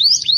you